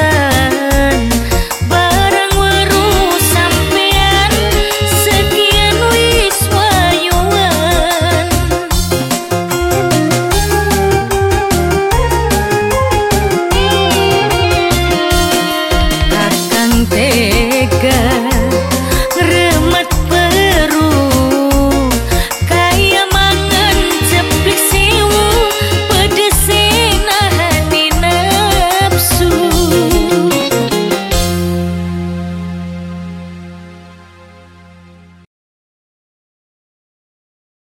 सा